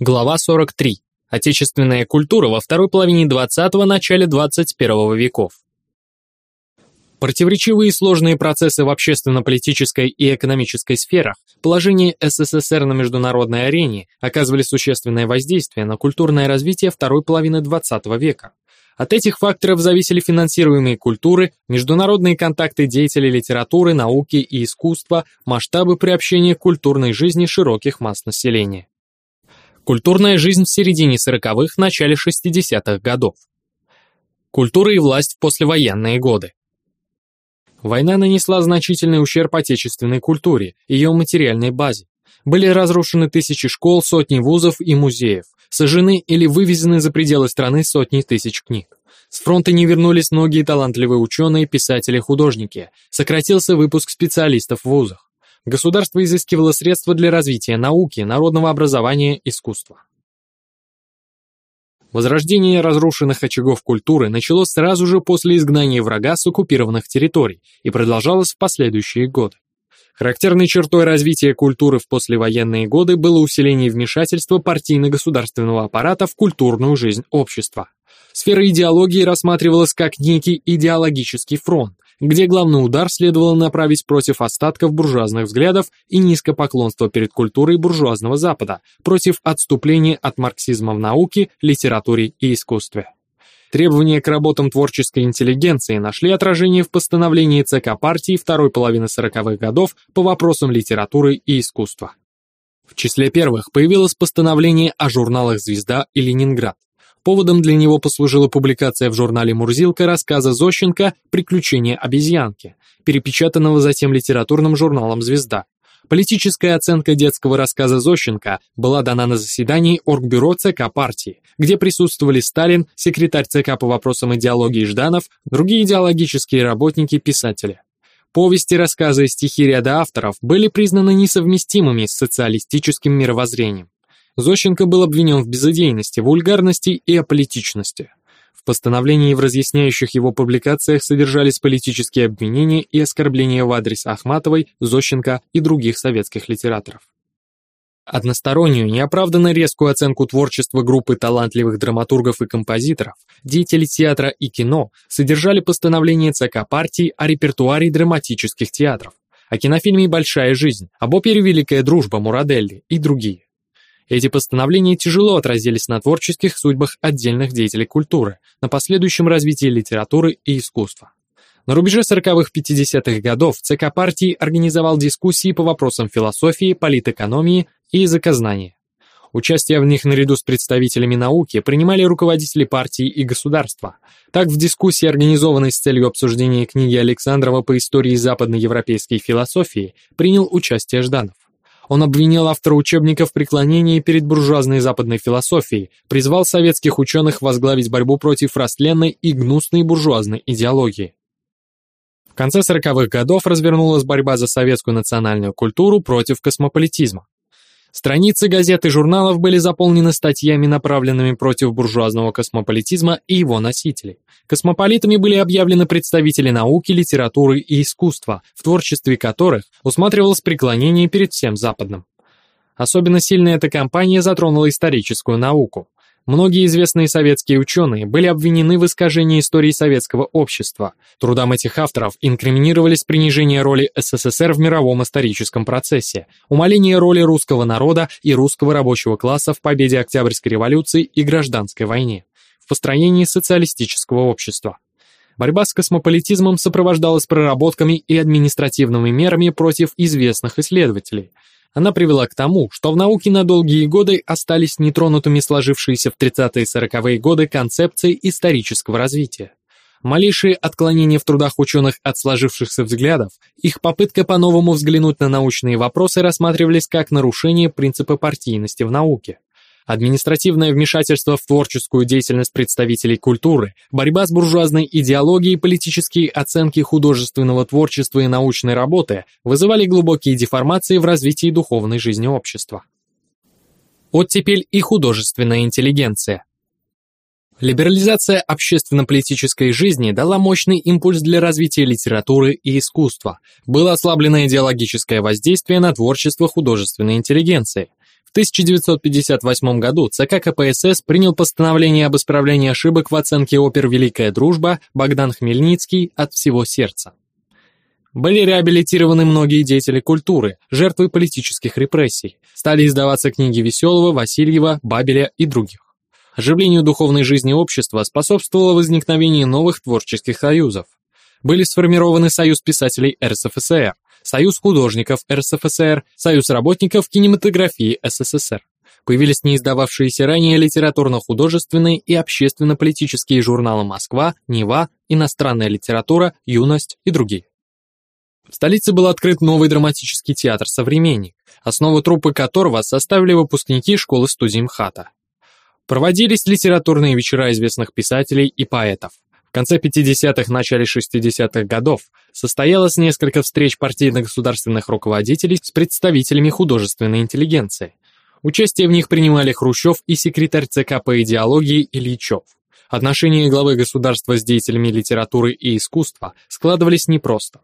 Глава 43. Отечественная культура во второй половине 20-го – начале 21 веков. Противоречивые и сложные процессы в общественно-политической и экономической сферах, положение СССР на международной арене оказывали существенное воздействие на культурное развитие второй половины XX века. От этих факторов зависели финансируемые культуры, международные контакты деятелей литературы, науки и искусства, масштабы приобщения к культурной жизни широких масс населения. Культурная жизнь в середине 40-х, начале 60-х годов. Культура и власть в послевоенные годы. Война нанесла значительный ущерб отечественной культуре, ее материальной базе. Были разрушены тысячи школ, сотни вузов и музеев, сожжены или вывезены за пределы страны сотни тысяч книг. С фронта не вернулись многие талантливые ученые, писатели, художники. Сократился выпуск специалистов в вузах. Государство изыскивало средства для развития науки, народного образования, искусства. Возрождение разрушенных очагов культуры началось сразу же после изгнания врага с оккупированных территорий и продолжалось в последующие годы. Характерной чертой развития культуры в послевоенные годы было усиление вмешательства партийно-государственного аппарата в культурную жизнь общества. Сфера идеологии рассматривалась как некий идеологический фронт, где главный удар следовало направить против остатков буржуазных взглядов и низкопоклонства перед культурой буржуазного Запада, против отступления от марксизма в науке, литературе и искусстве. Требования к работам творческой интеллигенции нашли отражение в постановлении ЦК партии второй половины 40-х годов по вопросам литературы и искусства. В числе первых появилось постановление о журналах «Звезда» и «Ленинград», Поводом для него послужила публикация в журнале «Мурзилка» рассказа Зощенко «Приключения обезьянки», перепечатанного затем литературным журналом «Звезда». Политическая оценка детского рассказа Зощенко была дана на заседании Оргбюро ЦК партии, где присутствовали Сталин, секретарь ЦК по вопросам идеологии Жданов, другие идеологические работники, писатели. Повести, рассказы и стихи ряда авторов были признаны несовместимыми с социалистическим мировоззрением. Зощенко был обвинен в безыдейности, вульгарности и аполитичности. В постановлении и в разъясняющих его публикациях содержались политические обвинения и оскорбления в адрес Ахматовой, Зощенко и других советских литераторов. Одностороннюю, неоправданно резкую оценку творчества группы талантливых драматургов и композиторов, деятелей театра и кино содержали постановление ЦК партии о репертуаре драматических театров, о кинофильме «Большая жизнь», об опере «Великая дружба» Мураделли и другие. Эти постановления тяжело отразились на творческих судьбах отдельных деятелей культуры, на последующем развитии литературы и искусства. На рубеже 40-х-50-х годов ЦК партии организовал дискуссии по вопросам философии, политэкономии и языкознания. Участие в них наряду с представителями науки принимали руководители партии и государства. Так, в дискуссии, организованной с целью обсуждения книги Александрова по истории западноевропейской философии, принял участие Жданов. Он обвинил автора учебника в преклонении перед буржуазной западной философией, призвал советских ученых возглавить борьбу против растленной и гнусной буржуазной идеологии. В конце 40-х годов развернулась борьба за советскую национальную культуру против космополитизма. Страницы газет и журналов были заполнены статьями, направленными против буржуазного космополитизма и его носителей. Космополитами были объявлены представители науки, литературы и искусства, в творчестве которых усматривалось преклонение перед всем западным. Особенно сильно эта кампания затронула историческую науку. Многие известные советские ученые были обвинены в искажении истории советского общества. Трудам этих авторов инкриминировались принижение роли СССР в мировом историческом процессе, умаление роли русского народа и русского рабочего класса в победе Октябрьской революции и гражданской войне, в построении социалистического общества. Борьба с космополитизмом сопровождалась проработками и административными мерами против известных исследователей – она привела к тому, что в науке на долгие годы остались нетронутыми сложившиеся в 30-е и 40-е годы концепции исторического развития. Малейшие отклонения в трудах ученых от сложившихся взглядов, их попытка по-новому взглянуть на научные вопросы рассматривались как нарушение принципа партийности в науке административное вмешательство в творческую деятельность представителей культуры, борьба с буржуазной идеологией, политические оценки художественного творчества и научной работы вызывали глубокие деформации в развитии духовной жизни общества. Оттепель и художественная интеллигенция. Либерализация общественно-политической жизни дала мощный импульс для развития литературы и искусства. Было ослаблено идеологическое воздействие на творчество художественной интеллигенции – 1958 году ЦК КПСС принял постановление об исправлении ошибок в оценке опер «Великая дружба» Богдан Хмельницкий от всего сердца. Были реабилитированы многие деятели культуры, жертвы политических репрессий. Стали издаваться книги Веселого, Васильева, Бабеля и других. Оживлению духовной жизни общества способствовало возникновение новых творческих союзов. Были сформированы Союз писателей РСФСР, Союз художников РСФСР, Союз работников кинематографии СССР. Появились не издававшиеся ранее литературно-художественные и общественно-политические журналы «Москва», «Нева», «Иностранная литература», «Юность» и другие. В столице был открыт новый драматический театр «Современник», основу труппы которого составили выпускники школы-студии МХАТа. Проводились литературные вечера известных писателей и поэтов. Конце 50-х, начале 60-х годов состоялось несколько встреч партийно-государственных руководителей с представителями художественной интеллигенции. Участие в них принимали Хрущев и секретарь ЦК по идеологии Ильичев. Отношения главы государства с деятелями литературы и искусства складывались непросто.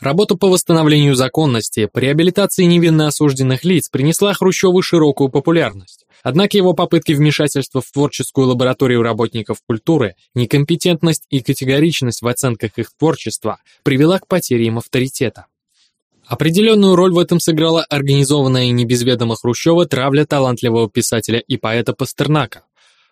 Работа по восстановлению законности, по реабилитации невинно осужденных лиц принесла Хрущеву широкую популярность. Однако его попытки вмешательства в творческую лабораторию работников культуры, некомпетентность и категоричность в оценках их творчества привела к потере им авторитета. Определенную роль в этом сыграла организованная и небезведомо Хрущева травля талантливого писателя и поэта Пастернака.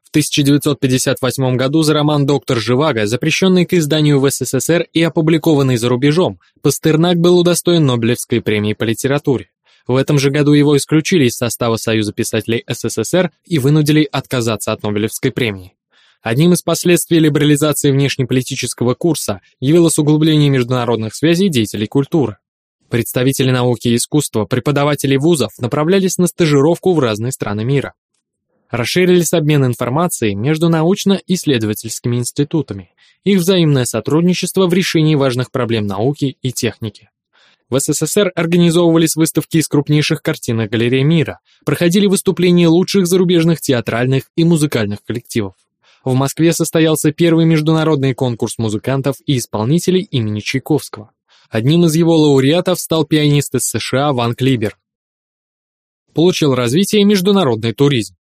В 1958 году за роман «Доктор Живаго», запрещенный к изданию в СССР и опубликованный за рубежом, Пастернак был удостоен Нобелевской премии по литературе. В этом же году его исключили из состава Союза писателей СССР и вынудили отказаться от Нобелевской премии. Одним из последствий либерализации внешнеполитического курса явилось углубление международных связей деятелей культуры. Представители науки и искусства, преподаватели вузов направлялись на стажировку в разные страны мира. Расширились обмен информацией между научно-исследовательскими институтами, их взаимное сотрудничество в решении важных проблем науки и техники. В СССР организовывались выставки из крупнейших картинных галерей мира, проходили выступления лучших зарубежных театральных и музыкальных коллективов. В Москве состоялся первый международный конкурс музыкантов и исполнителей имени Чайковского. Одним из его лауреатов стал пианист из США Ван Клибер. Получил развитие международный туризм.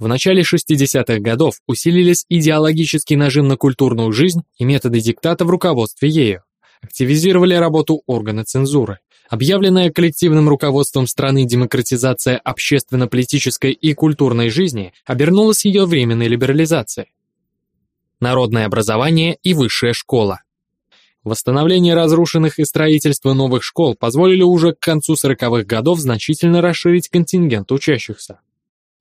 В начале 60-х годов усилились идеологический нажим на культурную жизнь и методы диктата в руководстве ею. Активизировали работу органы цензуры. Объявленная коллективным руководством страны демократизация общественно-политической и культурной жизни обернулась ее временной либерализацией. Народное образование и высшая школа. Восстановление разрушенных и строительство новых школ позволили уже к концу 40-х годов значительно расширить контингент учащихся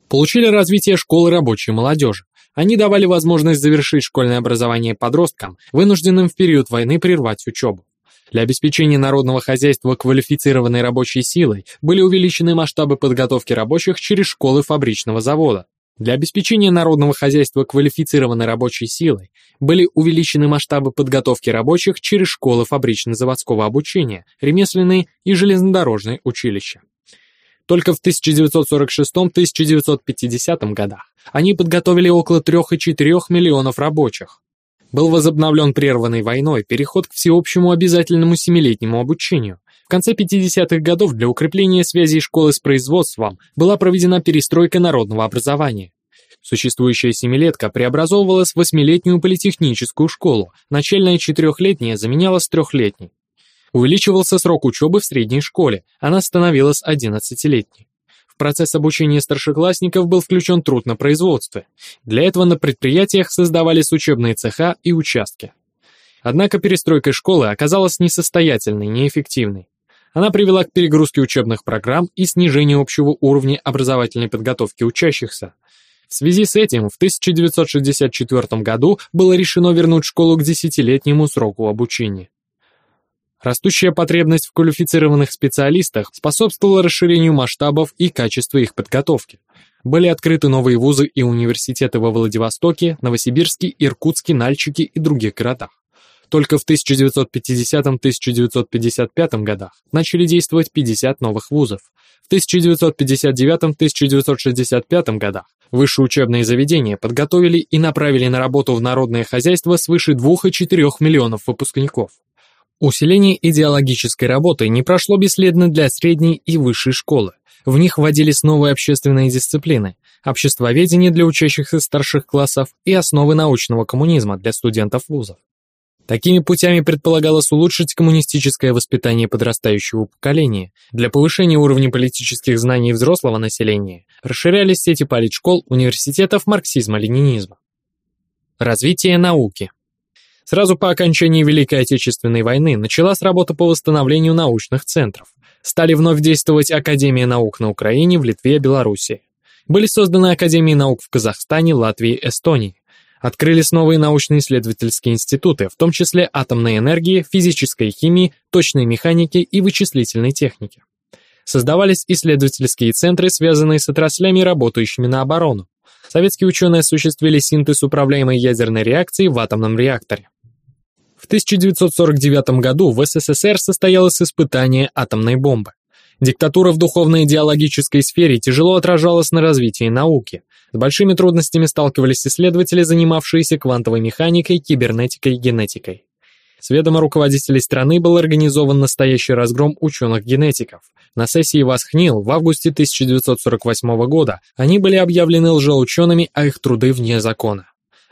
получили развитие школы рабочей молодежи. Они давали возможность завершить школьное образование подросткам, вынужденным в период войны прервать учебу. Для обеспечения народного хозяйства квалифицированной рабочей силой были увеличены масштабы подготовки рабочих через школы фабричного завода. Для обеспечения народного хозяйства квалифицированной рабочей силой были увеличены масштабы подготовки рабочих через школы фабрично-заводского обучения, ремесленные и железнодорожные училища. Только в 1946-1950 годах они подготовили около 3,4 миллионов рабочих. Был возобновлен прерванной войной переход к всеобщему обязательному семилетнему обучению. В конце 50-х годов для укрепления связей школы с производством была проведена перестройка народного образования. Существующая семилетка преобразовывалась в восьмилетнюю политехническую школу, начальная четырехлетняя заменялась трехлетней. Увеличивался срок учебы в средней школе, она становилась 11-летней. В процесс обучения старшеклассников был включен труд на производстве. Для этого на предприятиях создавались учебные цеха и участки. Однако перестройка школы оказалась несостоятельной, неэффективной. Она привела к перегрузке учебных программ и снижению общего уровня образовательной подготовки учащихся. В связи с этим в 1964 году было решено вернуть школу к десятилетнему сроку обучения. Растущая потребность в квалифицированных специалистах способствовала расширению масштабов и качества их подготовки. Были открыты новые вузы и университеты во Владивостоке, Новосибирске, Иркутске, Нальчике и других городах. Только в 1950-1955 годах начали действовать 50 новых вузов. В 1959-1965 годах высшие учебные заведения подготовили и направили на работу в народное хозяйство свыше 2,4 миллионов выпускников. Усиление идеологической работы не прошло бесследно для средней и высшей школы. В них вводились новые общественные дисциплины, обществоведение для учащихся старших классов и основы научного коммунизма для студентов вузов. Такими путями предполагалось улучшить коммунистическое воспитание подрастающего поколения. Для повышения уровня политических знаний взрослого населения расширялись сети политшкол, университетов марксизма-ленинизма. Развитие науки. Сразу по окончании Великой Отечественной войны началась работа по восстановлению научных центров. Стали вновь действовать Академия наук на Украине, в Литве и Беларуси. Были созданы Академии наук в Казахстане, Латвии, Эстонии. Открылись новые научно-исследовательские институты, в том числе атомной энергии, физической химии, точной механики и вычислительной техники. Создавались исследовательские центры, связанные с отраслями, работающими на оборону. Советские ученые осуществили синтез управляемой ядерной реакции в атомном реакторе. В 1949 году в СССР состоялось испытание атомной бомбы. Диктатура в духовно-идеологической сфере тяжело отражалась на развитии науки. С большими трудностями сталкивались исследователи, занимавшиеся квантовой механикой, кибернетикой и генетикой. С ведома руководителей страны был организован настоящий разгром ученых-генетиков. На сессии Васхнил в августе 1948 года они были объявлены лжеучеными, а их труды вне закона.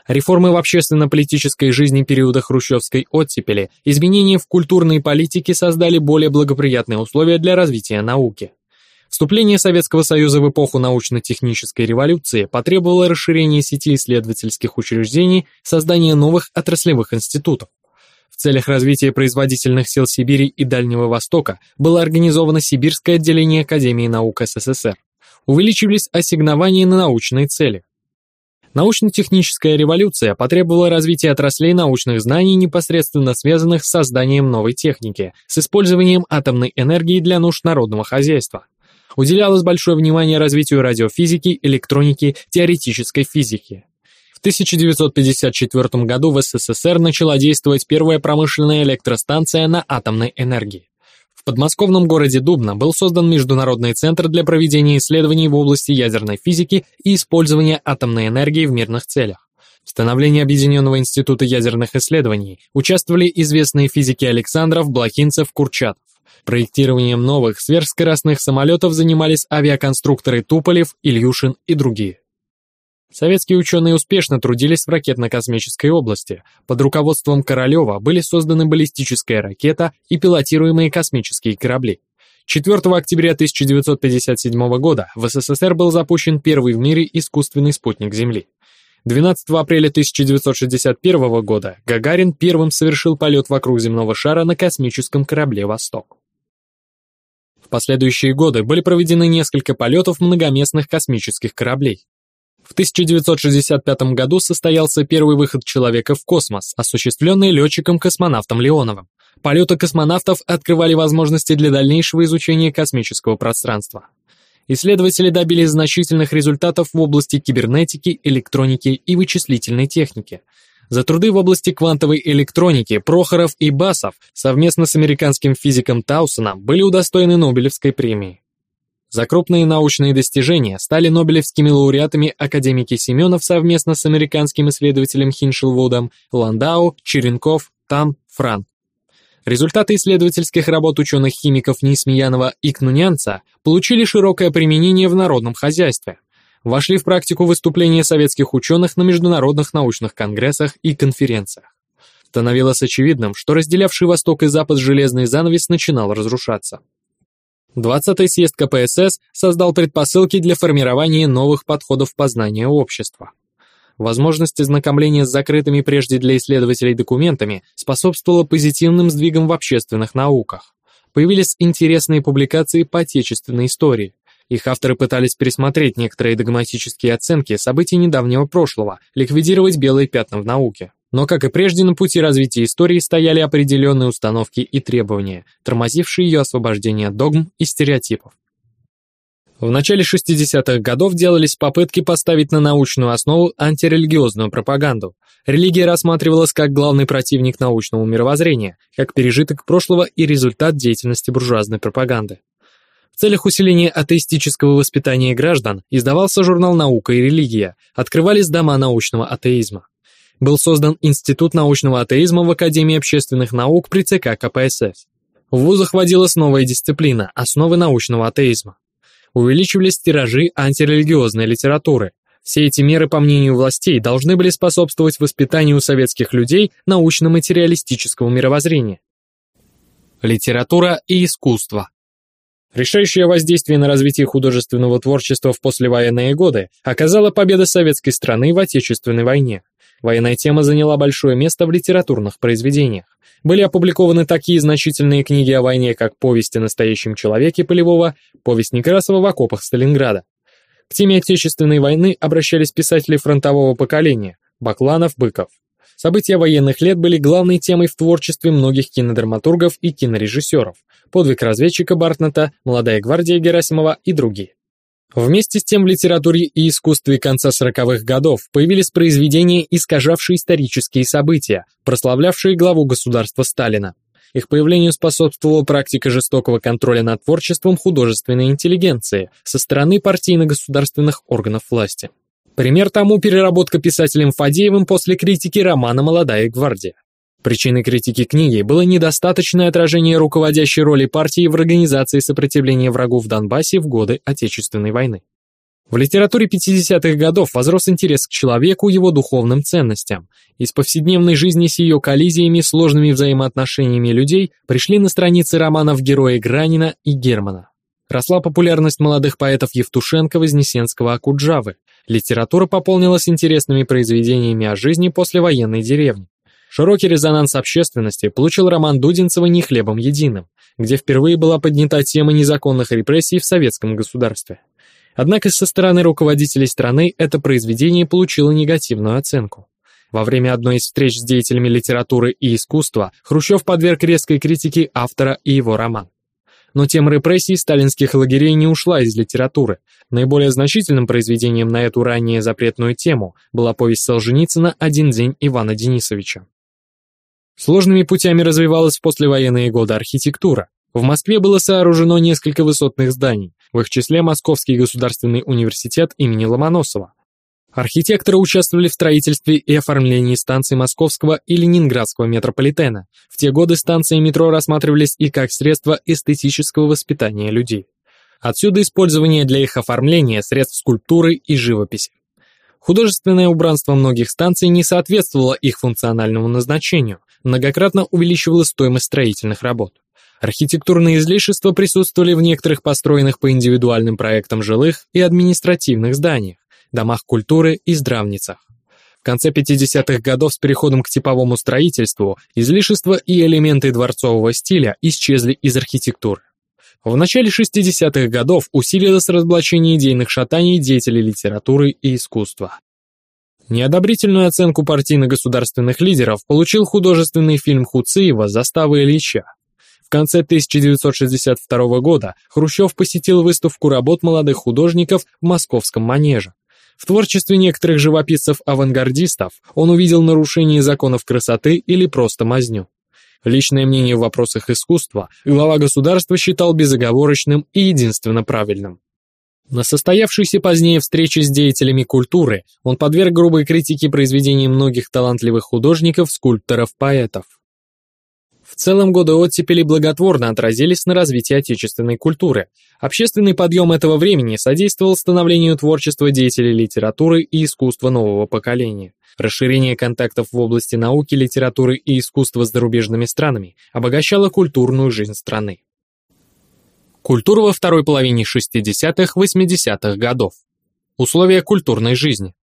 Реформы в общественно-политической жизни периода хрущевской оттепели, изменения в культурной политике создали более благоприятные условия для развития науки. Вступление Советского Союза в эпоху научно-технической революции потребовало расширения сети исследовательских учреждений, создания новых отраслевых институтов. В целях развития производительных сил Сибири и Дальнего Востока было организовано Сибирское отделение Академии наук СССР. Увеличивались ассигнования на научные цели. Научно-техническая революция потребовала развития отраслей научных знаний, непосредственно связанных с созданием новой техники, с использованием атомной энергии для нужд народного хозяйства. Уделялось большое внимание развитию радиофизики, электроники, теоретической физики. В 1954 году в СССР начала действовать первая промышленная электростанция на атомной энергии подмосковном городе Дубна был создан Международный центр для проведения исследований в области ядерной физики и использования атомной энергии в мирных целях. В становлении Объединенного института ядерных исследований участвовали известные физики Александров, Блохинцев, Курчатов. Проектированием новых сверхскоростных самолетов занимались авиаконструкторы Туполев, Ильюшин и другие. Советские ученые успешно трудились в ракетно-космической области. Под руководством Королева были созданы баллистическая ракета и пилотируемые космические корабли. 4 октября 1957 года в СССР был запущен первый в мире искусственный спутник Земли. 12 апреля 1961 года Гагарин первым совершил полет вокруг земного шара на космическом корабле «Восток». В последующие годы были проведены несколько полетов многоместных космических кораблей. В 1965 году состоялся первый выход человека в космос, осуществленный летчиком-космонавтом Леоновым. Полеты космонавтов открывали возможности для дальнейшего изучения космического пространства. Исследователи добились значительных результатов в области кибернетики, электроники и вычислительной техники. За труды в области квантовой электроники Прохоров и Басов совместно с американским физиком Таусоном были удостоены Нобелевской премии. За крупные научные достижения стали нобелевскими лауреатами академики Семенов совместно с американским исследователем Хиншелвудом, Ландау, Черенков, Там, Фран. Результаты исследовательских работ ученых-химиков Нисмеянова и Кнунянца получили широкое применение в народном хозяйстве. Вошли в практику выступления советских ученых на международных научных конгрессах и конференциях. Становилось очевидным, что разделявший Восток и Запад железный занавес начинал разрушаться. 20-й съезд КПСС создал предпосылки для формирования новых подходов познания общества. Возможность ознакомления с закрытыми прежде для исследователей документами способствовала позитивным сдвигам в общественных науках. Появились интересные публикации по отечественной истории. Их авторы пытались пересмотреть некоторые догматические оценки событий недавнего прошлого, ликвидировать белые пятна в науке. Но, как и прежде, на пути развития истории стояли определенные установки и требования, тормозившие ее освобождение от догм и стереотипов. В начале 60-х годов делались попытки поставить на научную основу антирелигиозную пропаганду. Религия рассматривалась как главный противник научного мировоззрения, как пережиток прошлого и результат деятельности буржуазной пропаганды. В целях усиления атеистического воспитания граждан издавался журнал «Наука и религия», открывались дома научного атеизма был создан Институт научного атеизма в Академии общественных наук при ЦК КПСС. В вузах вводилась новая дисциплина – основы научного атеизма. Увеличивались тиражи антирелигиозной литературы. Все эти меры, по мнению властей, должны были способствовать воспитанию советских людей научно-материалистического мировоззрения. Литература и искусство. Решающее воздействие на развитие художественного творчества в послевоенные годы оказала победа советской страны в Отечественной войне. Военная тема заняла большое место в литературных произведениях. Были опубликованы такие значительные книги о войне, как «Повесть о настоящем человеке» Полевого, «Повесть Некрасова в окопах Сталинграда». К теме Отечественной войны обращались писатели фронтового поколения – Бакланов, Быков. События военных лет были главной темой в творчестве многих кинодраматургов и кинорежиссеров. Подвиг разведчика Бартнета, Молодая гвардия Герасимова и другие. Вместе с тем в литературе и искусстве конца 40-х годов появились произведения, искажавшие исторические события, прославлявшие главу государства Сталина. Их появлению способствовала практика жестокого контроля над творчеством художественной интеллигенции со стороны партийно-государственных органов власти. Пример тому переработка писателем Фадеевым после критики романа «Молодая гвардия». Причиной критики книги было недостаточное отражение руководящей роли партии в организации сопротивления врагу в Донбассе в годы Отечественной войны. В литературе 50-х годов возрос интерес к человеку, его духовным ценностям. Из повседневной жизни с ее коллизиями, сложными взаимоотношениями людей пришли на страницы романов герои Гранина и Германа. Росла популярность молодых поэтов Евтушенко, Вознесенского, Акуджавы. Литература пополнилась интересными произведениями о жизни после военной деревни. Широкий резонанс общественности получил роман Дудинцева «Не хлебом единым», где впервые была поднята тема незаконных репрессий в советском государстве. Однако со стороны руководителей страны это произведение получило негативную оценку. Во время одной из встреч с деятелями литературы и искусства Хрущев подверг резкой критике автора и его роман. Но тема репрессий сталинских лагерей не ушла из литературы. Наиболее значительным произведением на эту ранее запретную тему была повесть Солженицына «Один день Ивана Денисовича». Сложными путями развивалась в послевоенные годы архитектура. В Москве было сооружено несколько высотных зданий, в их числе Московский государственный университет имени Ломоносова, Архитекторы участвовали в строительстве и оформлении станций Московского и Ленинградского метрополитена. В те годы станции метро рассматривались и как средство эстетического воспитания людей. Отсюда использование для их оформления средств скульптуры и живописи. Художественное убранство многих станций не соответствовало их функциональному назначению, многократно увеличивало стоимость строительных работ. Архитектурные излишества присутствовали в некоторых построенных по индивидуальным проектам жилых и административных зданиях домах культуры и здравницах. В конце 50-х годов с переходом к типовому строительству излишества и элементы дворцового стиля исчезли из архитектуры. В начале 60-х годов усилилось разоблачение идейных шатаний деятелей литературы и искусства. Неодобрительную оценку партийно-государственных лидеров получил художественный фильм Хуциева «Застава Ильича». В конце 1962 года Хрущев посетил выставку работ молодых художников в московском манеже. В творчестве некоторых живописцев-авангардистов он увидел нарушение законов красоты или просто мазню. Личное мнение в вопросах искусства глава государства считал безоговорочным и единственно правильным. На состоявшейся позднее встрече с деятелями культуры он подверг грубой критике произведений многих талантливых художников, скульпторов, поэтов. В целом годы оттепели благотворно отразились на развитии отечественной культуры. Общественный подъем этого времени содействовал становлению творчества деятелей литературы и искусства нового поколения. Расширение контактов в области науки, литературы и искусства с зарубежными странами обогащало культурную жизнь страны. Культура во второй половине 60-80-х годов. Условия культурной жизни.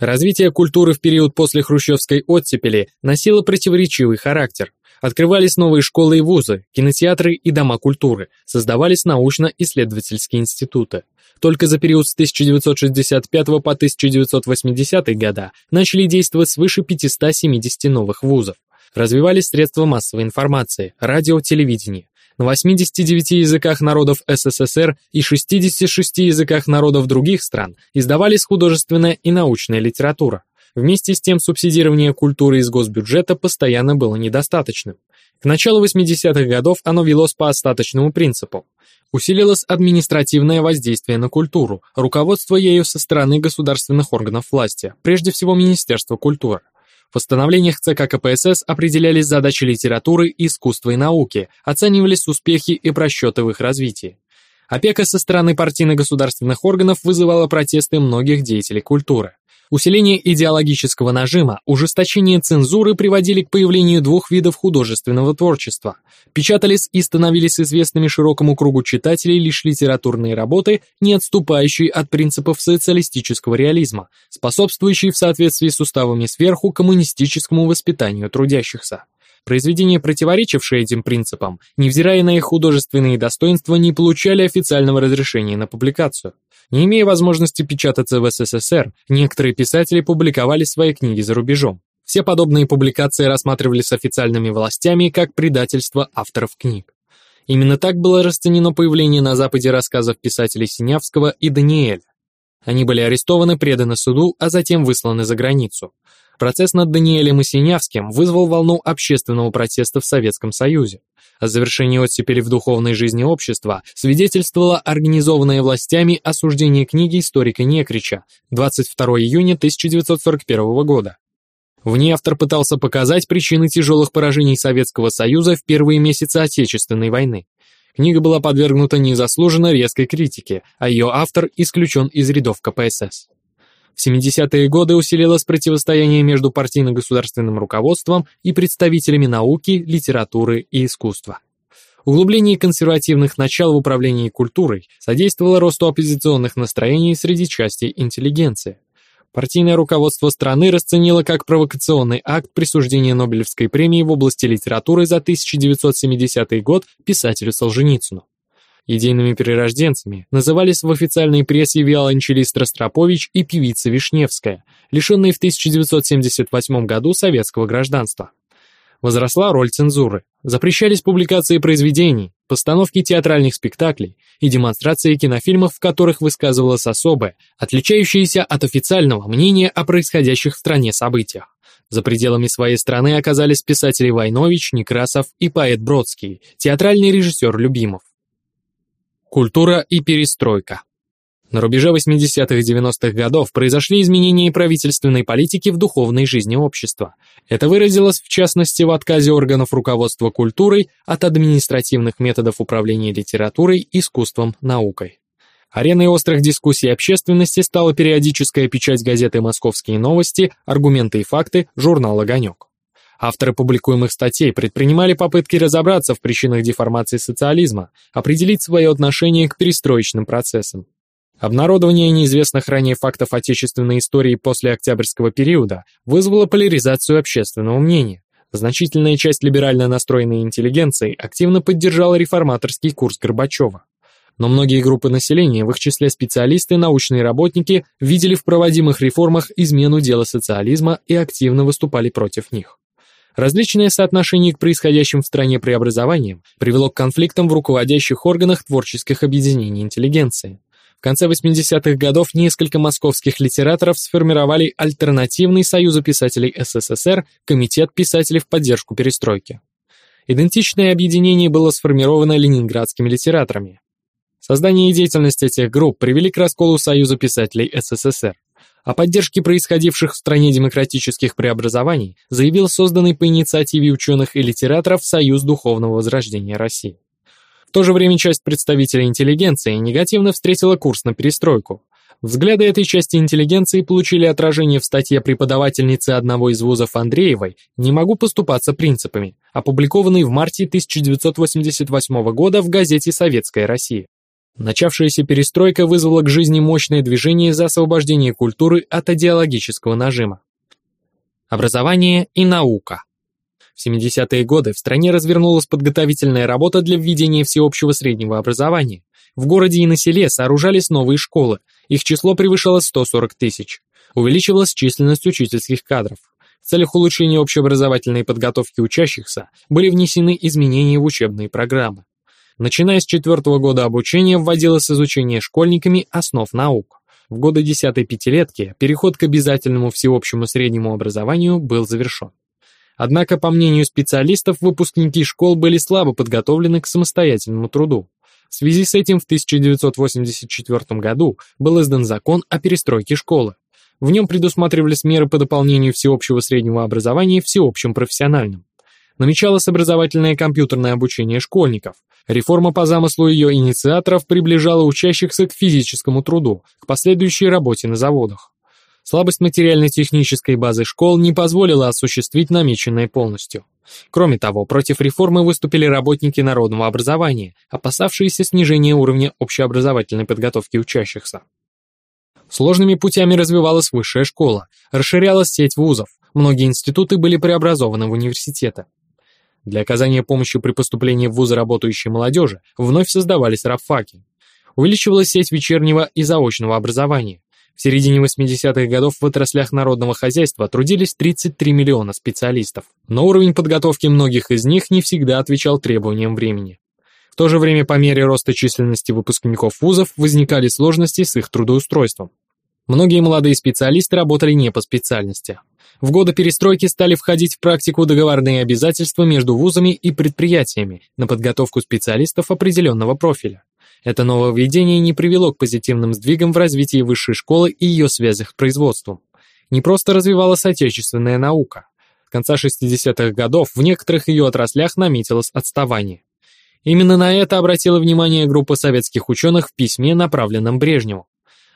Развитие культуры в период после хрущевской оттепели носило противоречивый характер. Открывались новые школы и вузы, кинотеатры и дома культуры, создавались научно-исследовательские институты. Только за период с 1965 по 1980 года начали действовать свыше 570 новых вузов. Развивались средства массовой информации, радио, телевидение. На 89 языках народов СССР и 66 языках народов других стран издавались художественная и научная литература. Вместе с тем субсидирование культуры из госбюджета постоянно было недостаточным. К началу 80-х годов оно велось по остаточному принципу. Усилилось административное воздействие на культуру, руководство ею со стороны государственных органов власти, прежде всего Министерства культуры. В постановлениях ЦК КПСС определялись задачи литературы, искусства и науки, оценивались успехи и просчеты в их развитии. Опека со стороны партийно-государственных органов вызывала протесты многих деятелей культуры. Усиление идеологического нажима, ужесточение цензуры приводили к появлению двух видов художественного творчества. Печатались и становились известными широкому кругу читателей лишь литературные работы, не отступающие от принципов социалистического реализма, способствующие в соответствии с уставами сверху коммунистическому воспитанию трудящихся. Произведения, противоречившие этим принципам, невзирая на их художественные достоинства, не получали официального разрешения на публикацию. Не имея возможности печататься в СССР, некоторые писатели публиковали свои книги за рубежом. Все подобные публикации рассматривались официальными властями как предательство авторов книг. Именно так было расценено появление на Западе рассказов писателей Синявского и Даниэля. Они были арестованы, преданы суду, а затем высланы за границу. Процесс над Даниэлем и вызвал волну общественного протеста в Советском Союзе. О завершении оттепели в духовной жизни общества свидетельствовало организованное властями осуждение книги историка Некрича 22 июня 1941 года. В ней автор пытался показать причины тяжелых поражений Советского Союза в первые месяцы Отечественной войны. Книга была подвергнута незаслуженно резкой критике, а ее автор исключен из рядов КПСС. В 70-е годы усилилось противостояние между партийно-государственным руководством и представителями науки, литературы и искусства. Углубление консервативных начал в управлении культурой содействовало росту оппозиционных настроений среди части интеллигенции. Партийное руководство страны расценило как провокационный акт присуждения Нобелевской премии в области литературы за 1970 год писателю Солженицыну. Идейными перерожденцами назывались в официальной прессе виолончелист Ростропович и певица Вишневская, лишенные в 1978 году советского гражданства. Возросла роль цензуры. Запрещались публикации произведений, постановки театральных спектаклей и демонстрации кинофильмов, в которых высказывалось особое, отличающееся от официального мнения о происходящих в стране событиях. За пределами своей страны оказались писатели Войнович, Некрасов и поэт Бродский, театральный режиссер Любимов. Культура и перестройка. На рубеже 80-х и 90-х годов произошли изменения правительственной политики в духовной жизни общества. Это выразилось в частности в отказе органов руководства культурой от административных методов управления литературой, искусством, наукой. Ареной острых дискуссий общественности стала периодическая печать газеты «Московские новости», «Аргументы и факты», журнал «Огонек». Авторы публикуемых статей предпринимали попытки разобраться в причинах деформации социализма, определить свое отношение к перестроечным процессам. Обнародование неизвестных ранее фактов отечественной истории после Октябрьского периода вызвало поляризацию общественного мнения. Значительная часть либерально настроенной интеллигенции активно поддержала реформаторский курс Горбачева. Но многие группы населения, в их числе специалисты и научные работники, видели в проводимых реформах измену дела социализма и активно выступали против них. Различное соотношение к происходящим в стране преобразованиям привело к конфликтам в руководящих органах творческих объединений интеллигенции. В конце 80-х годов несколько московских литераторов сформировали альтернативный Союз писателей СССР Комитет писателей в поддержку перестройки. Идентичное объединение было сформировано ленинградскими литераторами. Создание и деятельность этих групп привели к расколу Союза писателей СССР. О поддержке происходивших в стране демократических преобразований заявил созданный по инициативе ученых и литераторов Союз Духовного Возрождения России. В то же время часть представителей интеллигенции негативно встретила курс на перестройку. Взгляды этой части интеллигенции получили отражение в статье преподавательницы одного из вузов Андреевой «Не могу поступаться принципами», опубликованной в марте 1988 года в газете «Советская Россия». Начавшаяся перестройка вызвала к жизни мощное движение за освобождение культуры от идеологического нажима. Образование и наука. В 70-е годы в стране развернулась подготовительная работа для введения всеобщего среднего образования. В городе и на селе сооружались новые школы, их число превышало 140 тысяч. Увеличивалась численность учительских кадров. В целях улучшения общеобразовательной подготовки учащихся были внесены изменения в учебные программы. Начиная с четвертого года обучения вводилось изучение школьниками основ наук. В годы десятой пятилетки переход к обязательному всеобщему среднему образованию был завершен. Однако, по мнению специалистов, выпускники школ были слабо подготовлены к самостоятельному труду. В связи с этим в 1984 году был издан закон о перестройке школы. В нем предусматривались меры по дополнению всеобщего среднего образования всеобщим профессиональным намечалось образовательное компьютерное обучение школьников, Реформа по замыслу ее инициаторов приближала учащихся к физическому труду, к последующей работе на заводах. Слабость материально-технической базы школ не позволила осуществить намеченное полностью. Кроме того, против реформы выступили работники народного образования, опасавшиеся снижения уровня общеобразовательной подготовки учащихся. Сложными путями развивалась высшая школа, расширялась сеть вузов, многие институты были преобразованы в университеты. Для оказания помощи при поступлении в вузы работающей молодежи вновь создавались рабфаки. Увеличивалась сеть вечернего и заочного образования. В середине 80-х годов в отраслях народного хозяйства трудились 33 миллиона специалистов, но уровень подготовки многих из них не всегда отвечал требованиям времени. В то же время по мере роста численности выпускников вузов возникали сложности с их трудоустройством. Многие молодые специалисты работали не по специальности. В годы перестройки стали входить в практику договорные обязательства между вузами и предприятиями на подготовку специалистов определенного профиля. Это нововведение не привело к позитивным сдвигам в развитии высшей школы и ее связях с производством. Не просто развивалась отечественная наука. С конца 60-х годов в некоторых ее отраслях наметилось отставание. Именно на это обратила внимание группа советских ученых в письме, направленном Брежневу.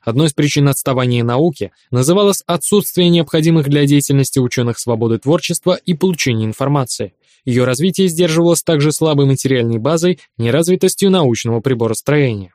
Одной из причин отставания науки называлось отсутствие необходимых для деятельности ученых свободы творчества и получения информации. Ее развитие сдерживалось также слабой материальной базой, неразвитостью научного приборостроения.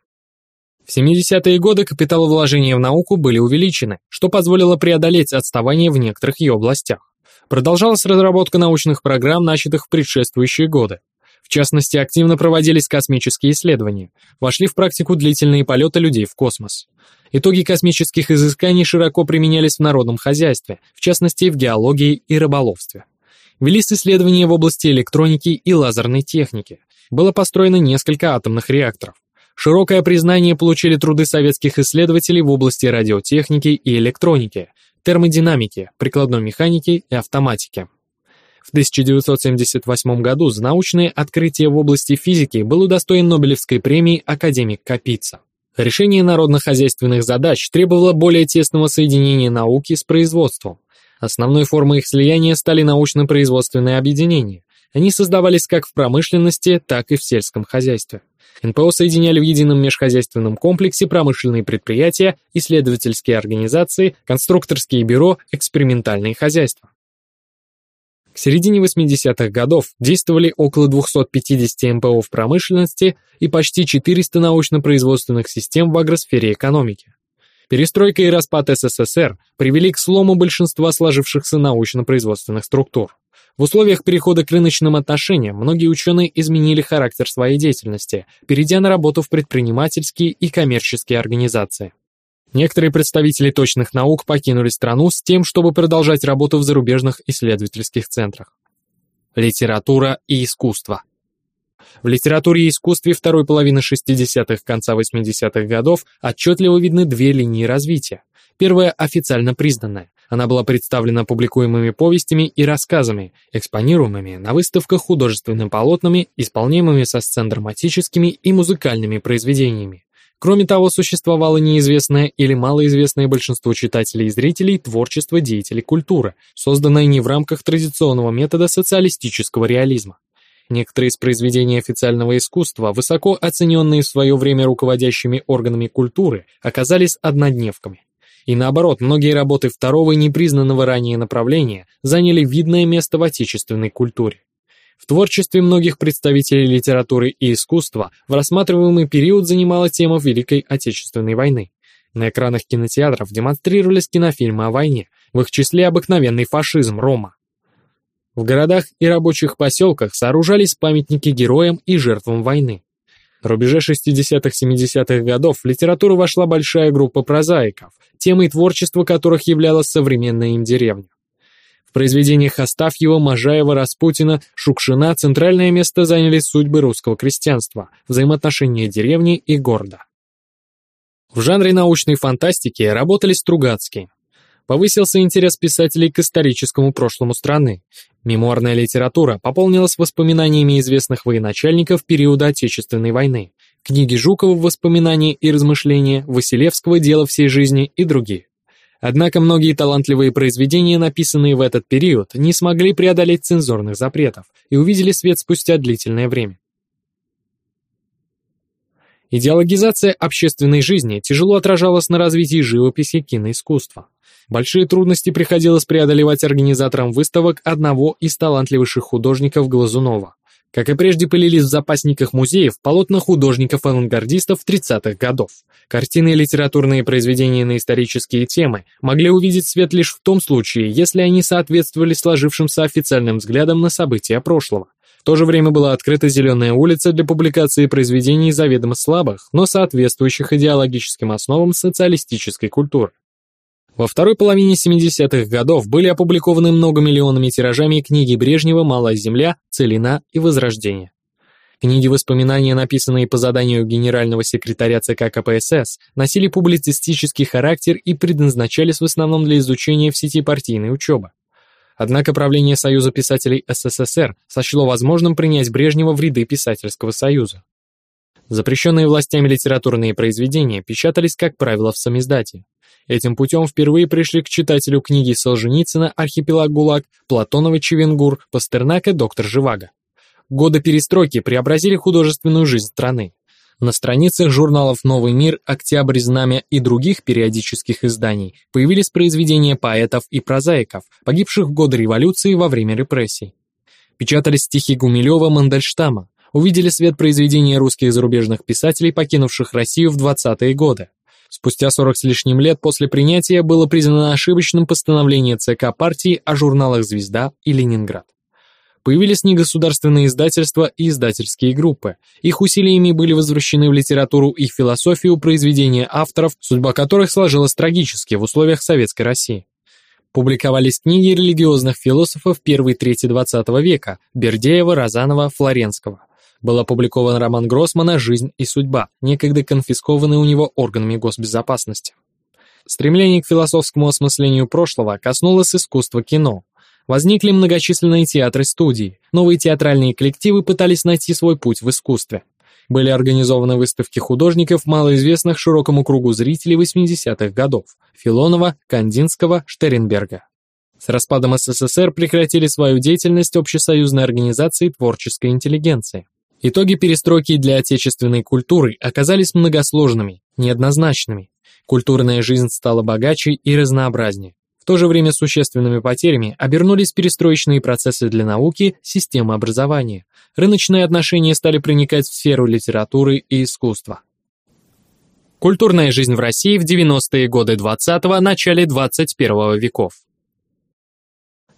В 70-е годы капиталовложения в науку были увеличены, что позволило преодолеть отставание в некоторых ее областях. Продолжалась разработка научных программ, начатых в предшествующие годы. В частности, активно проводились космические исследования, вошли в практику длительные полеты людей в космос. Итоги космических изысканий широко применялись в народном хозяйстве, в частности, в геологии и рыболовстве. Велись исследования в области электроники и лазерной техники. Было построено несколько атомных реакторов. Широкое признание получили труды советских исследователей в области радиотехники и электроники, термодинамики, прикладной механики и автоматики. В 1978 году за научные открытия в области физики был удостоен Нобелевской премии академик Капица. Решение народно-хозяйственных задач требовало более тесного соединения науки с производством. Основной формой их слияния стали научно-производственные объединения. Они создавались как в промышленности, так и в сельском хозяйстве. НПО соединяли в едином межхозяйственном комплексе промышленные предприятия, исследовательские организации, конструкторские бюро, экспериментальные хозяйства. К середине 80-х годов действовали около 250 МПО в промышленности и почти 400 научно-производственных систем в агросфере экономики. Перестройка и распад СССР привели к слому большинства сложившихся научно-производственных структур. В условиях перехода к рыночным отношениям многие ученые изменили характер своей деятельности, перейдя на работу в предпринимательские и коммерческие организации. Некоторые представители точных наук покинули страну с тем, чтобы продолжать работу в зарубежных исследовательских центрах. Литература и искусство. В литературе и искусстве второй половины 60-х, конца 80-х годов отчетливо видны две линии развития. Первая официально признанная. Она была представлена публикуемыми повестями и рассказами, экспонируемыми на выставках художественными полотнами, исполняемыми со сцен драматическими и музыкальными произведениями. Кроме того, существовало неизвестное или малоизвестное большинству читателей и зрителей творчество деятелей культуры, созданное не в рамках традиционного метода социалистического реализма. Некоторые из произведений официального искусства, высоко оцененные в свое время руководящими органами культуры, оказались однодневками. И наоборот, многие работы второго непризнанного ранее направления заняли видное место в отечественной культуре. В творчестве многих представителей литературы и искусства в рассматриваемый период занимала тема Великой Отечественной войны. На экранах кинотеатров демонстрировались кинофильмы о войне, в их числе обыкновенный фашизм Рома. В городах и рабочих поселках сооружались памятники героям и жертвам войны. На рубеже 60-70-х годов в литературу вошла большая группа прозаиков, темой творчества которых являлась современная им деревня произведениях Астафьева, Можаева, Распутина, Шукшина центральное место заняли судьбы русского крестьянства, взаимоотношения деревни и города. В жанре научной фантастики работали Стругацкие. Повысился интерес писателей к историческому прошлому страны. Мемуарная литература пополнилась воспоминаниями известных военачальников периода Отечественной войны. Книги Жукова «Воспоминания и размышления», Василевского «Дело всей жизни» и другие. Однако многие талантливые произведения, написанные в этот период, не смогли преодолеть цензурных запретов и увидели свет спустя длительное время. Идеологизация общественной жизни тяжело отражалась на развитии живописи и киноискусства. Большие трудности приходилось преодолевать организаторам выставок одного из талантливейших художников Глазунова. Как и прежде пылились в запасниках музеев полотна художников-авангардистов 30-х годов. Картины и литературные произведения на исторические темы могли увидеть свет лишь в том случае, если они соответствовали сложившимся официальным взглядам на события прошлого. В то же время была открыта зеленая улица для публикации произведений заведомо слабых, но соответствующих идеологическим основам социалистической культуры. Во второй половине 70-х годов были опубликованы многомиллионными тиражами книги Брежнева «Малая земля», «Целина» и «Возрождение». Книги воспоминания, написанные по заданию генерального секретаря ЦК КПСС, носили публицистический характер и предназначались в основном для изучения в сети партийной учебы. Однако правление Союза писателей СССР сочло возможным принять Брежнева в ряды Писательского союза. Запрещенные властями литературные произведения печатались, как правило, в самиздате. Этим путем впервые пришли к читателю книги Солженицына «Архипелаг ГУЛАГ», Платонова «Чевенгур», Пастернака «Доктор Живаго». Годы перестройки преобразили художественную жизнь страны. На страницах журналов «Новый мир», «Октябрь», «Знамя» и других периодических изданий появились произведения поэтов и прозаиков, погибших в годы революции во время репрессий. Печатались стихи Гумилева, Мандельштама, увидели свет произведения русских зарубежных писателей, покинувших Россию в 20-е годы. Спустя 40 с лишним лет после принятия было признано ошибочным постановление ЦК партии о журналах «Звезда» и «Ленинград». Появились негосударственные издательства и издательские группы. Их усилиями были возвращены в литературу и философию произведения авторов, судьба которых сложилась трагически в условиях Советской России. Публиковались книги религиозных философов первой трети XX века Бердеева, Розанова, Флоренского – был опубликован роман Гроссмана «Жизнь и судьба», некогда конфискованный у него органами госбезопасности. Стремление к философскому осмыслению прошлого коснулось искусства кино. Возникли многочисленные театры-студии, новые театральные коллективы пытались найти свой путь в искусстве. Были организованы выставки художников, малоизвестных широкому кругу зрителей 80-х годов – Филонова, Кандинского, Штернберга. С распадом СССР прекратили свою деятельность общесоюзные организации творческой интеллигенции. Итоги перестройки для отечественной культуры оказались многосложными, неоднозначными. Культурная жизнь стала богаче и разнообразнее. В то же время существенными потерями обернулись перестроечные процессы для науки, системы образования. Рыночные отношения стали проникать в сферу литературы и искусства. Культурная жизнь в России в 90-е годы 20-го, начале 21 веков.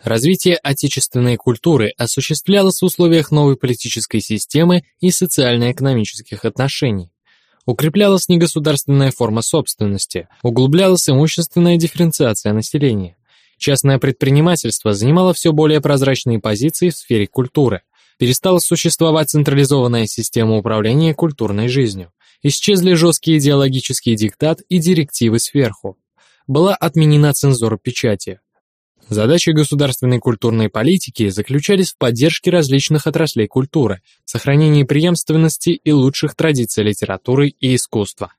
Развитие отечественной культуры осуществлялось в условиях новой политической системы и социально-экономических отношений. Укреплялась негосударственная форма собственности, углублялась имущественная дифференциация населения. Частное предпринимательство занимало все более прозрачные позиции в сфере культуры. Перестала существовать централизованная система управления культурной жизнью. Исчезли жесткие идеологические диктат и директивы сверху. Была отменена цензура печати, Задачи государственной культурной политики заключались в поддержке различных отраслей культуры, сохранении преемственности и лучших традиций литературы и искусства.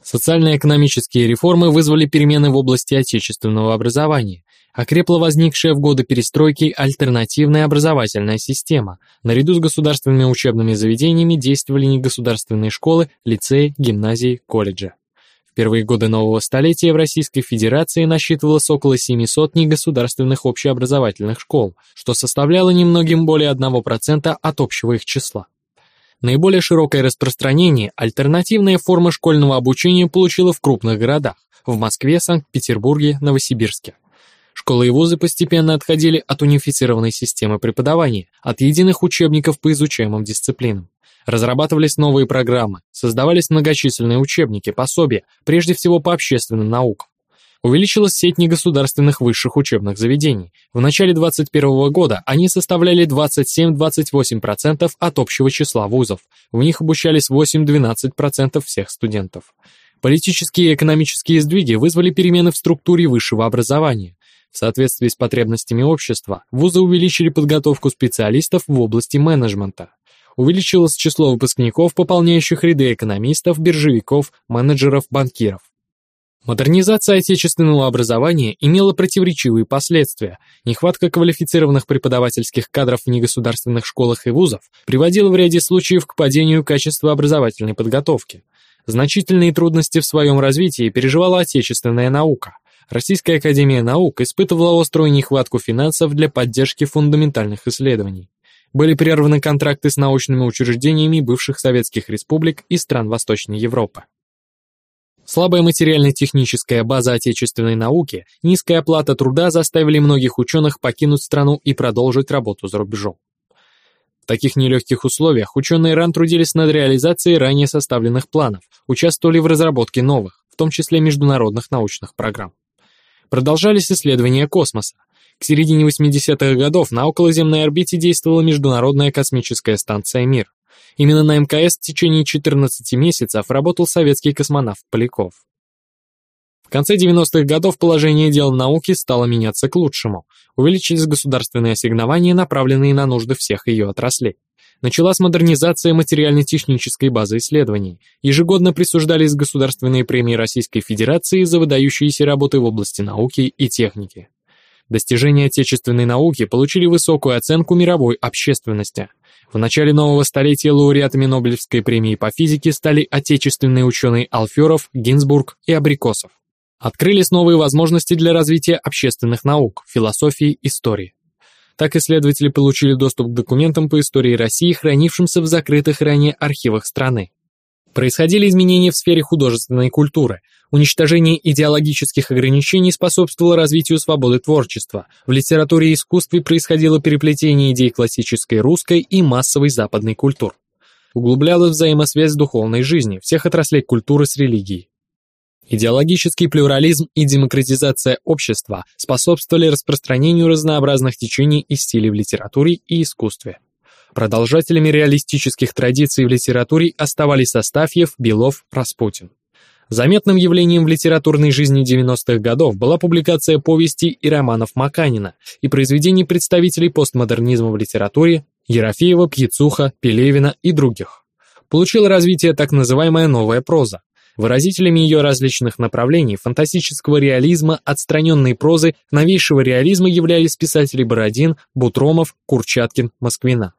Социально-экономические реформы вызвали перемены в области отечественного образования, окрепла возникшая в годы перестройки альтернативная образовательная система. Наряду с государственными учебными заведениями действовали негосударственные школы, лицеи, гимназии, колледжи первые годы нового столетия в Российской Федерации насчитывалось около 700 негосударственных общеобразовательных школ, что составляло немногим более 1% от общего их числа. Наиболее широкое распространение альтернативная форма школьного обучения получила в крупных городах – в Москве, Санкт-Петербурге, Новосибирске. Школы и вузы постепенно отходили от унифицированной системы преподавания, от единых учебников по изучаемым дисциплинам. Разрабатывались новые программы, создавались многочисленные учебники, пособия, прежде всего по общественным наукам. Увеличилась сеть негосударственных высших учебных заведений. В начале 2021 года они составляли 27-28% от общего числа вузов. В них обучались 8-12% всех студентов. Политические и экономические сдвиги вызвали перемены в структуре высшего образования. В соответствии с потребностями общества, вузы увеличили подготовку специалистов в области менеджмента увеличилось число выпускников, пополняющих ряды экономистов, биржевиков, менеджеров, банкиров. Модернизация отечественного образования имела противоречивые последствия. Нехватка квалифицированных преподавательских кадров в негосударственных школах и вузов приводила в ряде случаев к падению качества образовательной подготовки. Значительные трудности в своем развитии переживала отечественная наука. Российская академия наук испытывала острую нехватку финансов для поддержки фундаментальных исследований. Были прерваны контракты с научными учреждениями бывших советских республик и стран Восточной Европы. Слабая материально-техническая база отечественной науки, низкая оплата труда заставили многих ученых покинуть страну и продолжить работу за рубежом. В таких нелегких условиях ученые РАН трудились над реализацией ранее составленных планов, участвовали в разработке новых, в том числе международных научных программ. Продолжались исследования космоса. К середине 80-х годов на околоземной орбите действовала Международная космическая станция «Мир». Именно на МКС в течение 14 месяцев работал советский космонавт Поляков. В конце 90-х годов положение дел в науке стало меняться к лучшему. Увеличились государственные ассигнования, направленные на нужды всех ее отраслей. Началась модернизация материально-технической базы исследований. Ежегодно присуждались государственные премии Российской Федерации за выдающиеся работы в области науки и техники. Достижения отечественной науки получили высокую оценку мировой общественности. В начале нового столетия лауреатами Нобелевской премии по физике стали отечественные ученые Алферов, Гинзбург и Абрикосов. Открылись новые возможности для развития общественных наук, философии, истории. Так исследователи получили доступ к документам по истории России, хранившимся в закрытых ранее архивах страны. Происходили изменения в сфере художественной культуры. Уничтожение идеологических ограничений способствовало развитию свободы творчества. В литературе и искусстве происходило переплетение идей классической русской и массовой западной культур. Углублялась взаимосвязь духовной жизни всех отраслей культуры с религией. Идеологический плюрализм и демократизация общества способствовали распространению разнообразных течений и стилей в литературе и искусстве. Продолжателями реалистических традиций в литературе оставались Астафьев, Белов, Распутин. Заметным явлением в литературной жизни 90-х годов была публикация повестей и романов Маканина и произведений представителей постмодернизма в литературе Ерофеева, Пьецуха, Пелевина и других. Получила развитие так называемая новая проза. Выразителями ее различных направлений, фантастического реализма, отстраненной прозы, новейшего реализма являлись писатели Бородин, Бутромов, Курчаткин, Москвина.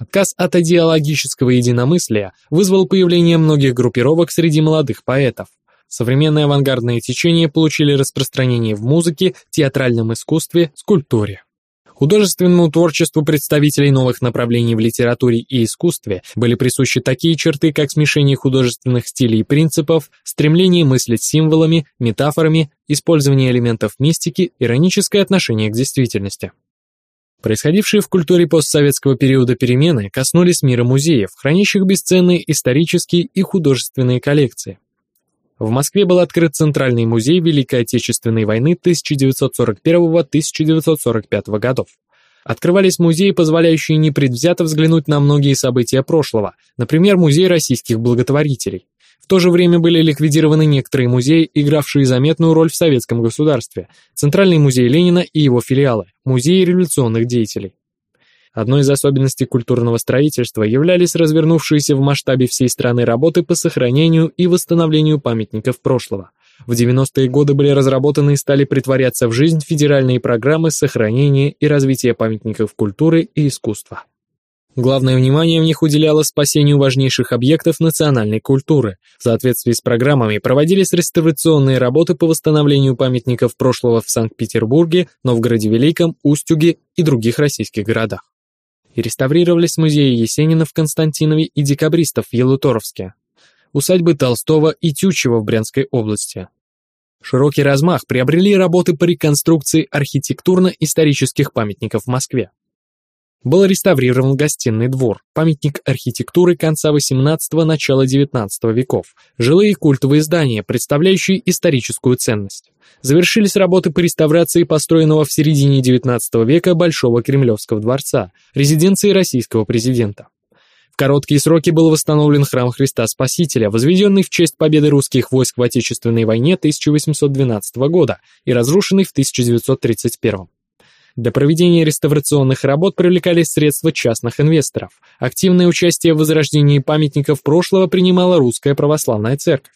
Отказ от идеологического единомыслия вызвал появление многих группировок среди молодых поэтов. Современные авангардные течения получили распространение в музыке, театральном искусстве, скульптуре. Художественному творчеству представителей новых направлений в литературе и искусстве были присущи такие черты, как смешение художественных стилей и принципов, стремление мыслить символами, метафорами, использование элементов мистики, ироническое отношение к действительности. Происходившие в культуре постсоветского периода перемены коснулись мира музеев, хранящих бесценные исторические и художественные коллекции. В Москве был открыт Центральный музей Великой Отечественной войны 1941-1945 годов. Открывались музеи, позволяющие непредвзято взглянуть на многие события прошлого, например, Музей российских благотворителей то же время были ликвидированы некоторые музеи, игравшие заметную роль в советском государстве, Центральный музей Ленина и его филиалы, музеи революционных деятелей. Одной из особенностей культурного строительства являлись развернувшиеся в масштабе всей страны работы по сохранению и восстановлению памятников прошлого. В 90-е годы были разработаны и стали притворяться в жизнь федеральные программы сохранения и развития памятников культуры и искусства. Главное внимание в них уделялось спасению важнейших объектов национальной культуры. В соответствии с программами проводились реставрационные работы по восстановлению памятников прошлого в Санкт-Петербурге, Новгороде Великом, Устюге и других российских городах. И реставрировались музеи Есенина в Константинове и декабристов в Елуторовске, усадьбы Толстого и Тючева в Брянской области. Широкий размах приобрели работы по реконструкции архитектурно-исторических памятников в Москве был реставрирован гостиный двор, памятник архитектуры конца XVIII – начала XIX веков, жилые культовые здания, представляющие историческую ценность. Завершились работы по реставрации построенного в середине XIX века Большого Кремлевского дворца, резиденции российского президента. В короткие сроки был восстановлен храм Христа Спасителя, возведенный в честь победы русских войск в Отечественной войне 1812 года и разрушенный в 1931. Для проведения реставрационных работ привлекались средства частных инвесторов. Активное участие в возрождении памятников прошлого принимала Русская Православная Церковь.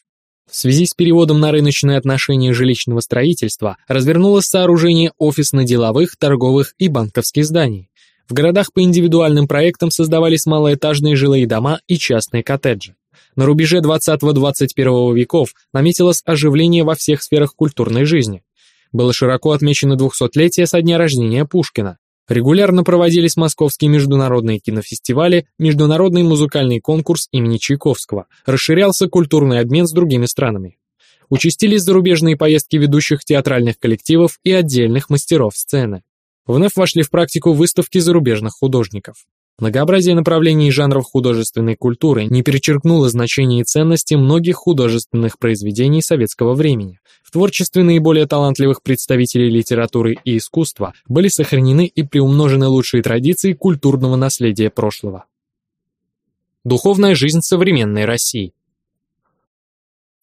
В связи с переводом на рыночные отношения жилищного строительства развернулось сооружение офисно-деловых, торговых и банковских зданий. В городах по индивидуальным проектам создавались малоэтажные жилые дома и частные коттеджи. На рубеже 20-21 веков наметилось оживление во всех сферах культурной жизни. Было широко отмечено 200-летие со дня рождения Пушкина. Регулярно проводились московские международные кинофестивали, международный музыкальный конкурс имени Чайковского, расширялся культурный обмен с другими странами. Участились зарубежные поездки ведущих театральных коллективов и отдельных мастеров сцены. Вновь вошли в практику выставки зарубежных художников. Многообразие направлений и жанров художественной культуры не перечеркнуло значение и ценности многих художественных произведений советского времени. В творчестве наиболее талантливых представителей литературы и искусства были сохранены и приумножены лучшие традиции культурного наследия прошлого. Духовная жизнь современной России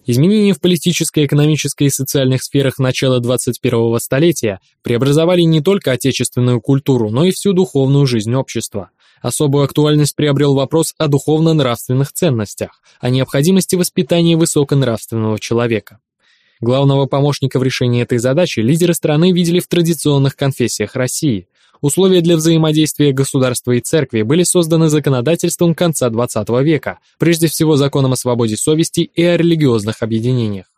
Изменения в политической, экономической и социальных сферах начала 21-го столетия преобразовали не только отечественную культуру, но и всю духовную жизнь общества. Особую актуальность приобрел вопрос о духовно-нравственных ценностях, о необходимости воспитания высоконравственного человека. Главного помощника в решении этой задачи лидеры страны видели в традиционных конфессиях России. Условия для взаимодействия государства и церкви были созданы законодательством конца XX века, прежде всего законом о свободе совести и о религиозных объединениях.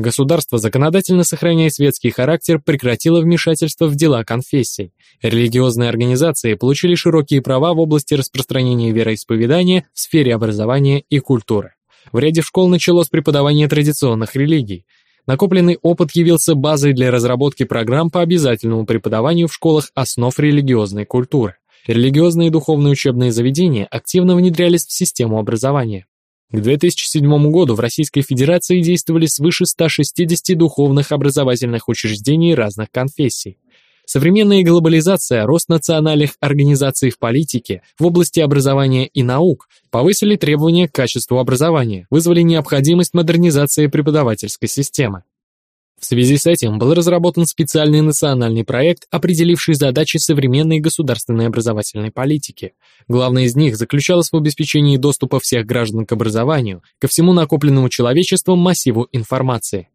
Государство, законодательно сохраняя светский характер, прекратило вмешательство в дела конфессий. Религиозные организации получили широкие права в области распространения вероисповедания в сфере образования и культуры. В ряде школ началось преподавание традиционных религий. Накопленный опыт явился базой для разработки программ по обязательному преподаванию в школах основ религиозной культуры. Религиозные и духовные учебные заведения активно внедрялись в систему образования. К 2007 году в Российской Федерации действовали свыше 160 духовных образовательных учреждений разных конфессий. Современная глобализация, рост национальных организаций в политике, в области образования и наук повысили требования к качеству образования, вызвали необходимость модернизации преподавательской системы. В связи с этим был разработан специальный национальный проект, определивший задачи современной государственной образовательной политики. Главное из них заключалось в обеспечении доступа всех граждан к образованию, ко всему накопленному человечеством массиву информации.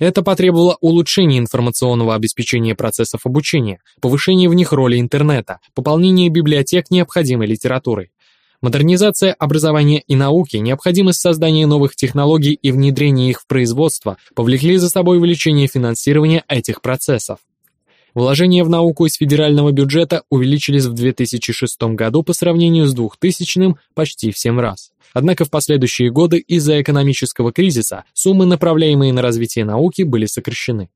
Это потребовало улучшения информационного обеспечения процессов обучения, повышения в них роли интернета, пополнения библиотек необходимой литературой. Модернизация образования и науки, необходимость создания новых технологий и внедрения их в производство повлекли за собой увеличение финансирования этих процессов. Вложения в науку из федерального бюджета увеличились в 2006 году по сравнению с 2000 почти в 7 раз. Однако в последующие годы из-за экономического кризиса суммы, направляемые на развитие науки, были сокращены.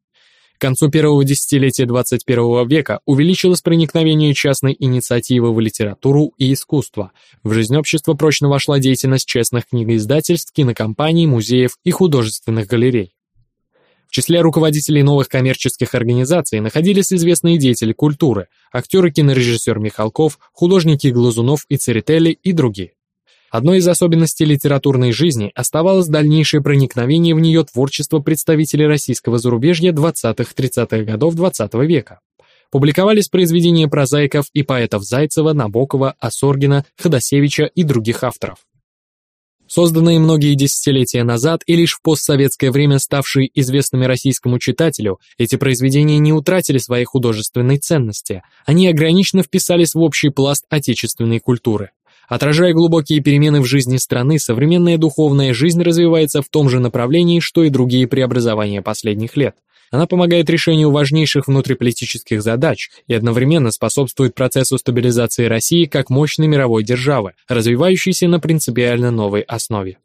К концу первого десятилетия 21 века увеличилось проникновение частной инициативы в литературу и искусство. В жизнь общества прочно вошла деятельность честных книгоиздательств, кинокомпаний, музеев и художественных галерей. В числе руководителей новых коммерческих организаций находились известные деятели культуры, актеры кинорежиссер Михалков, художники Глазунов и Церетели и другие. Одной из особенностей литературной жизни оставалось дальнейшее проникновение в нее творчества представителей российского зарубежья 20-30-х годов XX -го века. Публиковались произведения прозаиков и поэтов Зайцева, Набокова, Осоргина, Ходосевича и других авторов. Созданные многие десятилетия назад и лишь в постсоветское время ставшие известными российскому читателю, эти произведения не утратили своей художественной ценности, они ограниченно вписались в общий пласт отечественной культуры. Отражая глубокие перемены в жизни страны, современная духовная жизнь развивается в том же направлении, что и другие преобразования последних лет. Она помогает решению важнейших внутриполитических задач и одновременно способствует процессу стабилизации России как мощной мировой державы, развивающейся на принципиально новой основе.